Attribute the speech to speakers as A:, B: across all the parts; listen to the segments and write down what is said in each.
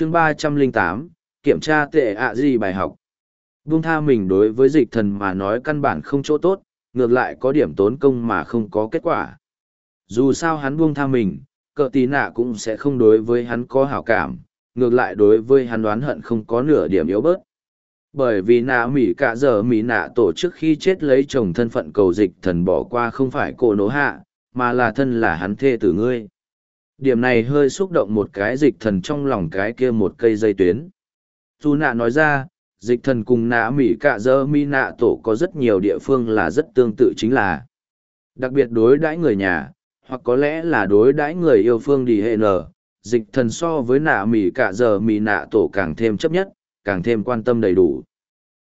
A: chương ba trăm linh tám, kiểm tra tệ ạ gì bài học. Buông tha mình đối với dịch thần mà nói căn bản không chỗ tốt, ngược lại có điểm tốn công mà không có kết quả. Dù sao hắn buông tha mình, cờ tì nạ cũng sẽ không đối với hắn có hảo cảm, ngược lại đối với hắn đoán hận không có nửa điểm yếu bớt. Bởi vì nạ mỹ cả giờ mỹ nạ tổ chức khi chết lấy chồng thân phận cầu dịch thần bỏ qua không phải cổ nỗ hạ, mà là thân là hắn thê tử ngươi điểm này hơi xúc động một cái dịch thần trong lòng cái kia một cây dây tuyến. Dù nạ nói ra, dịch thần cùng nạ mỹ cạ dơ mi nạ tổ có rất nhiều địa phương là rất tương tự chính là đặc biệt đối đãi người nhà, hoặc có lẽ là đối đãi người yêu phương đi hệ nở, dịch thần so với nạ mỹ cạ dơ mi nạ tổ càng thêm chấp nhất, càng thêm quan tâm đầy đủ.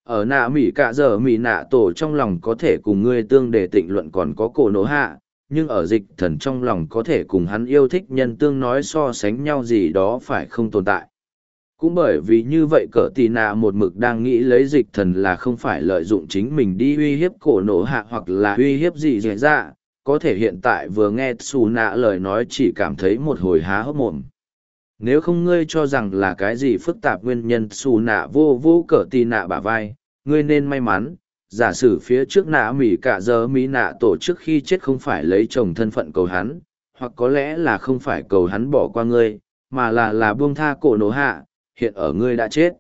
A: Ở nạ mỹ cạ dơ mi nạ tổ trong lòng có thể cùng ngươi tương để tịnh luận còn có cổ nổ hạ nhưng ở dịch thần trong lòng có thể cùng hắn yêu thích nhân tương nói so sánh nhau gì đó phải không tồn tại. Cũng bởi vì như vậy cỡ tì nạ một mực đang nghĩ lấy dịch thần là không phải lợi dụng chính mình đi uy hiếp cổ nổ hạ hoặc là uy hiếp gì dễ ra có thể hiện tại vừa nghe xù nạ lời nói chỉ cảm thấy một hồi há hốc mồm. Nếu không ngươi cho rằng là cái gì phức tạp nguyên nhân xù nạ vô vô cỡ tì nạ bả vai, ngươi nên may mắn giả sử phía trước nạ mỉ cả giờ mỹ nạ tổ trước khi chết không phải lấy chồng thân phận cầu hắn, hoặc có lẽ là không phải cầu hắn bỏ qua ngươi, mà là là buông tha cổ nổ hạ, hiện ở ngươi đã chết.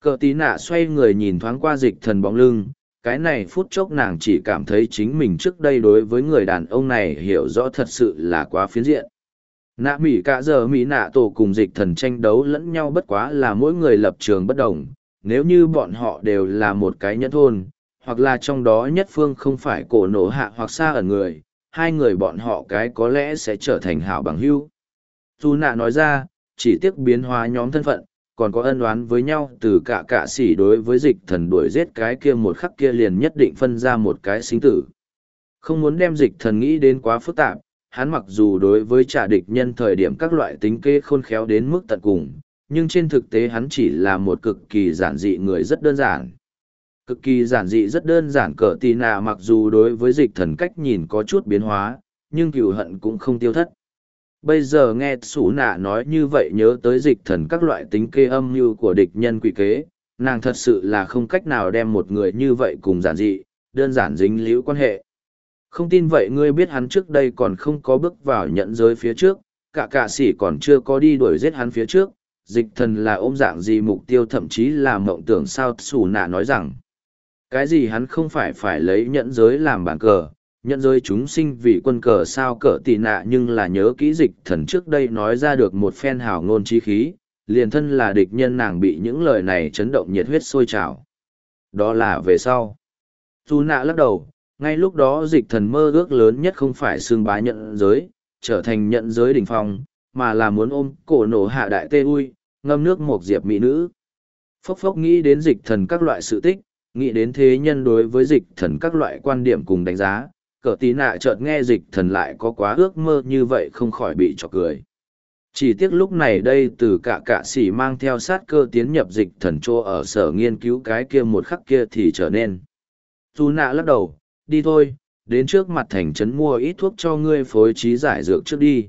A: Cờ tí nạ xoay người nhìn thoáng qua dịch thần bóng lưng, cái này phút chốc nàng chỉ cảm thấy chính mình trước đây đối với người đàn ông này hiểu rõ thật sự là quá phiến diện. Nạ mỹ cả giờ mỹ nạ tổ cùng dịch thần tranh đấu lẫn nhau bất quá là mỗi người lập trường bất đồng, nếu như bọn họ đều là một cái nhân thôn hoặc là trong đó nhất phương không phải cổ nổ hạ hoặc xa ở người hai người bọn họ cái có lẽ sẽ trở thành hảo bằng hữu dù nạ nói ra chỉ tiếc biến hóa nhóm thân phận còn có ân oán với nhau từ cả cả xỉ đối với dịch thần đuổi giết cái kia một khắc kia liền nhất định phân ra một cái sinh tử. Không muốn đem dịch thần nghĩ đến quá phức tạp, hắn mặc dù đối với trả địch nhân thời điểm các loại tính kê khôn khéo đến mức tận cùng, nhưng trên thực tế hắn chỉ là một cực kỳ giản dị người rất đơn giản. Cực kỳ giản dị rất đơn giản cỡ tì nạ mặc dù đối với dịch thần cách nhìn có chút biến hóa, nhưng cựu hận cũng không tiêu thất. Bây giờ nghe xù nạ nói như vậy nhớ tới dịch thần các loại tính kê âm mưu của địch nhân quỷ kế nàng thật sự là không cách nào đem một người như vậy cùng giản dị đơn giản dính líu quan hệ. Không tin vậy ngươi biết hắn trước đây còn không có bước vào nhận giới phía trước cả cạ s ỉ còn chưa có đi đuổi giết hắn phía trước dịch thần là ôm dạng gì mục tiêu thậm chí là mộng tưởng sao xù nạ nói rằng cái gì hắn không phải phải lấy nhẫn giới làm bàn cờ nhận giới chúng sinh vì quân cờ sao cờ tỷ nạ nhưng là nhớ kỹ dịch thần trước đây nói ra được một phen hào ngôn trí khí, liền thân là địch nhân nàng bị những lời này chấn động nhiệt huyết sôi trào. Đó là về sau. Dù nạ lắc đầu, ngay lúc đó dịch thần mơ ước lớn nhất không phải xương bá nhận giới, trở thành nhận giới đỉnh phong, mà là muốn ôm cổ nổ hạ đại tê ui, ngâm nước một diệp mỹ nữ. Phốc phốc nghĩ đến dịch thần các loại sự tích, nghĩ đến thế nhân đối với dịch thần các loại quan điểm cùng đánh giá, cờ tí nạ chợt nghe dịch thần lại có quá ước mơ như vậy không khỏi bị trọc cười. Chỉ tiếc lúc này đây từ cả cạ s mang theo sát cơ tiến nhập dịch thần chô ở sở nghiên cứu cái kia một khắc kia thì trở nên. Dù nạ lắc đầu đi thôi đến trước mặt thành trấn mua ít thuốc cho ngươi phối trí giải dược trước đi.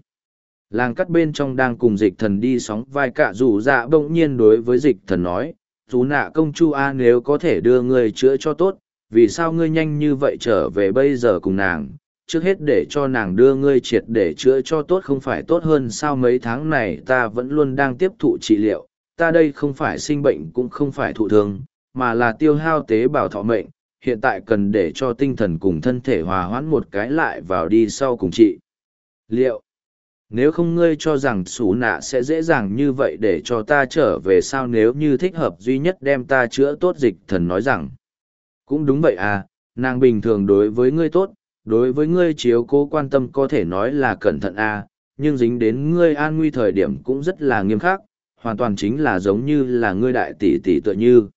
A: Làng cắt bên trong đang cùng dịch thần đi sóng vai cạ rủ dạ bỗng nhiên đối với dịch thần nói dù nạ công chu a nếu có thể đưa ngươi chữa cho tốt vì sao ngươi nhanh như vậy trở về bây giờ cùng nàng, trước hết để cho nàng đưa ngươi triệt để chữa cho tốt không phải tốt hơn sao mấy tháng này ta vẫn luôn đang tiếp thụ trị liệu, ta đây không phải sinh bệnh cũng không phải thụ thương, mà là tiêu hao tế bào thọ mệnh, hiện tại cần để cho tinh thần cùng thân thể hòa hoãn một cái lại vào đi sau cùng trị. Liệu, nếu không ngươi cho rằng xù nạ sẽ dễ dàng như vậy để cho ta trở về sao nếu như thích hợp duy nhất đem ta chữa tốt dịch thần nói rằng cũng đúng vậy à, nàng bình thường đối với ngươi tốt, đối với ngươi chiếu cố quan tâm có thể nói là cẩn thận à, nhưng dính đến ngươi an nguy thời điểm cũng rất là nghiêm khắc, hoàn toàn chính là giống như là ngươi đại tỷ tỷ tựa như.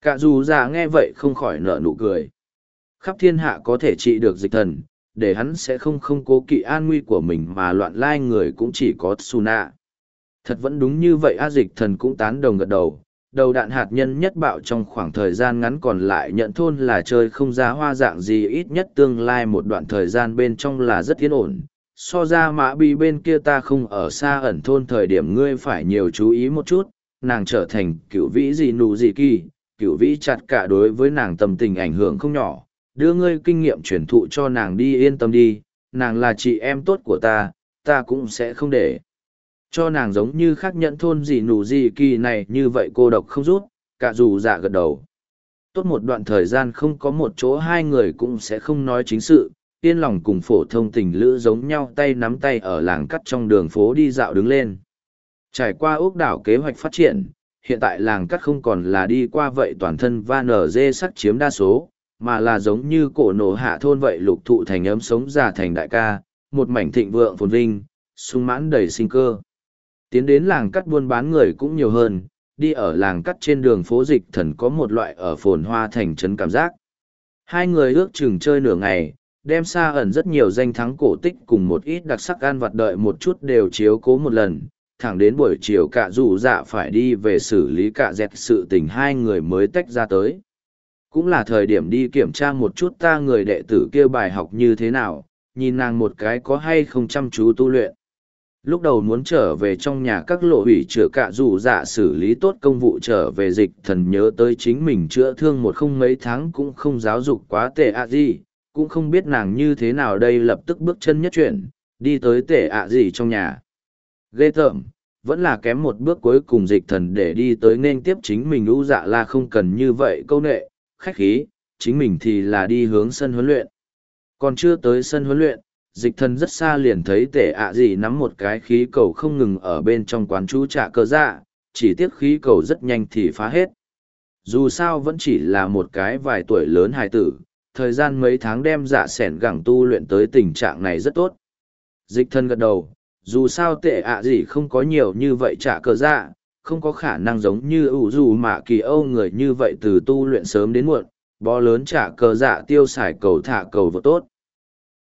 A: Cả dù già nghe vậy không khỏi nở nụ cười. Khắp thiên hạ có thể trị được dịch thần, để hắn sẽ không không cố kỵ an nguy của mình mà loạn lai người cũng chỉ có Tsuna. Thật vẫn đúng như vậy A dịch thần cũng tán đồng gật đầu, đầu đạn hạt nhân nhất bạo trong khoảng thời gian ngắn còn lại nhận thôn là chơi không ra hoa dạng gì ít nhất tương lai một đoạn thời gian bên trong là rất yên ổn. So ra mã bi bên kia ta không ở xa ẩn thôn thời điểm ngươi phải nhiều chú ý một chút. Nàng trở thành cựu vĩ gì nụ gì kỳ cựu vĩ chặt cả đối với nàng tâm tình ảnh hưởng không nhỏ đưa ngươi kinh nghiệm truyền thụ cho nàng đi, yên tâm đi, nàng là chị em tốt của ta ta cũng sẽ không để cho nàng giống như khác nhận thôn gì nụ gì kỳ này, như vậy cô độc không rút, cả dù dạ gật đầu. Tốt một đoạn thời gian không có một chỗ hai người cũng sẽ không nói chính sự, yên lòng cùng phổ thông tình lữ giống nhau tay nắm tay ở làng cắt trong đường phố đi dạo đứng lên. Trải qua ốc đảo kế hoạch phát triển, hiện tại làng cắt không còn là đi qua vậy toàn thân va nở dê sắc chiếm đa số mà là giống như cổ nổ hạ thôn vậy lục thụ thành ấm sống già thành đại ca, một mảnh thịnh vượng phồn vinh, sung mãn đầy sinh cơ. Tiến đến làng cắt buôn bán người cũng nhiều hơn, đi ở làng cắt trên đường phố dịch thần có một loại ở phồn hoa thành trấn cảm giác. Hai người ước chừng chơi nửa ngày, đem xa ẩn rất nhiều danh thắng cổ tích cùng một ít đặc sắc ăn vặt đợi một chút đều chiếu cố một lần, thẳng đến buổi chiều cả dù dạ phải đi về xử lý cả dẹt sự tình hai người mới tách ra tới cũng là thời điểm đi kiểm tra một chút ta người đệ tử kia bài học như thế nào, nhìn nàng một cái có hay không chăm chú tu luyện. Lúc đầu muốn trở về trong nhà các lộ ủy chữa cả dù dạ xử lý tốt công vụ trở về dịch thần nhớ tới chính mình chữa thương một không mấy tháng cũng không giáo dục quá tệ ạ gì, cũng không biết nàng như thế nào đây lập tức bước chân nhất chuyển, đi tới tệ ạ gì trong nhà. Ghê tởm, vẫn là kém một bước cuối cùng dịch thần để đi tới nên tiếp chính mình ưu dạ la không cần như vậy câu nệ khách khí, chính mình thì là đi hướng sân huấn luyện. Còn chưa tới sân huấn luyện, dịch thần rất xa liền thấy tể ạ à gì nắm một cái khí cầu không ngừng ở bên trong quán chú trả cơ dạ chỉ tiếc khí cầu rất nhanh thì phá hết. Dù sao vẫn chỉ là một cái vài tuổi lớn hài tử, thời gian mấy tháng đem dạ sẻn gẳng tu luyện tới tình trạng này rất tốt. Dịch thân gật đầu, dù sao tệ ạ à gì không có nhiều như vậy trả cơ dạ không có khả năng giống như ủ dù mà kỳ âu người như vậy từ tu luyện sớm đến muộn, bó lớn trả cờ dạ tiêu xài cầu thả cầu vô tốt.